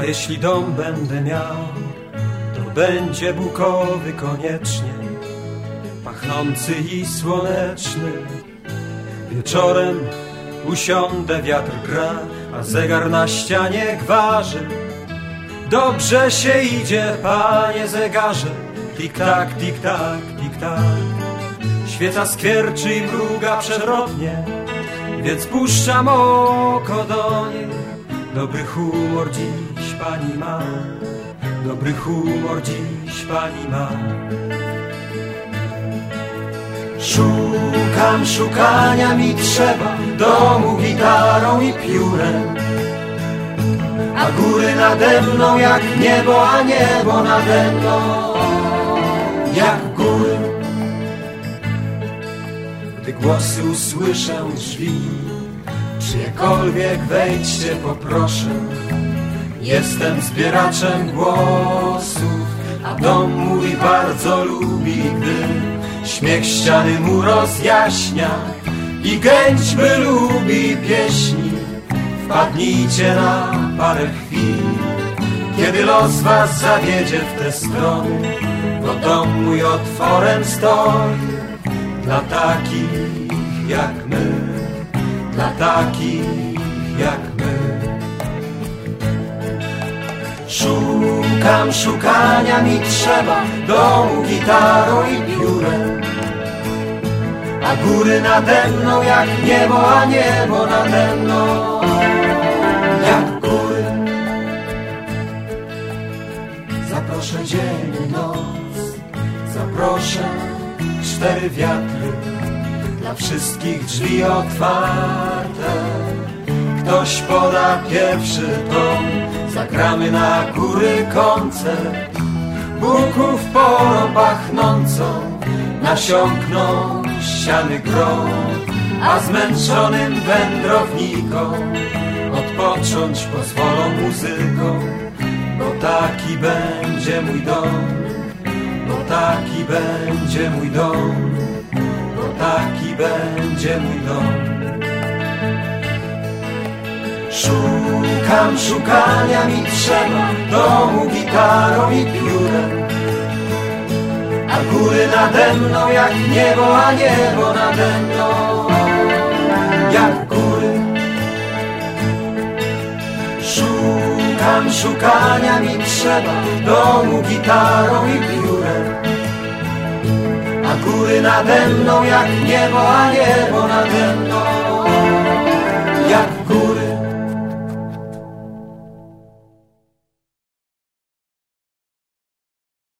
A jeśli dom będę miał, to będzie bukowy koniecznie, pachnący i słoneczny. Wieczorem usiądę, wiatr gra, a zegar na ścianie gwarzy. Dobrze się idzie, panie zegarze, tik-tak, tik-tak, tik-tak. Świeca skwierczy i mruga przewrotnie, więc puszczam oko do niej. Dobry humor dziś pani ma, dobry humor dziś pani ma. Szukam, szukania mi trzeba, domu gitarą i piórem. A góry nade mną jak niebo, a niebo nade mną jak góry. Gdy głosy usłyszę drzwi, czyjekolwiek wejdźcie poproszę. Jestem zbieraczem głosów, a dom mój bardzo lubi, gdy śmiech ściany mu rozjaśnia i gęćby lubi pieśni. Wpadnijcie na parę chwil, kiedy los was zawiedzie w te strony, bo dom mój otworem stoi dla takich jak my, dla takich jak my. Szukam, szukania mi trzeba domu, gitarą i piórem. A góry nade mną jak niebo, a niebo nade mną jak góry. Zaproszę dzień i noc, zaproszę cztery wiatry, dla wszystkich drzwi otwarte. Ktoś poda pierwszy tom, zagramy na góry koncert. Buków porą pachnącą, nasiąkną ściany grom, a zmęczonym wędrownikom odpocząć pozwolą muzyką, bo taki będzie mój dom, bo taki będzie mój dom, będzie mój dom. Szukam, szukania mi trzeba domu, gitarą i piórem. A góry nade mną jak niebo, a niebo nade mną jak góry. Szukam, szukania mi trzeba domu, gitarą i piórem góry nade mną jak niebo, a niebo nade mną jak góry.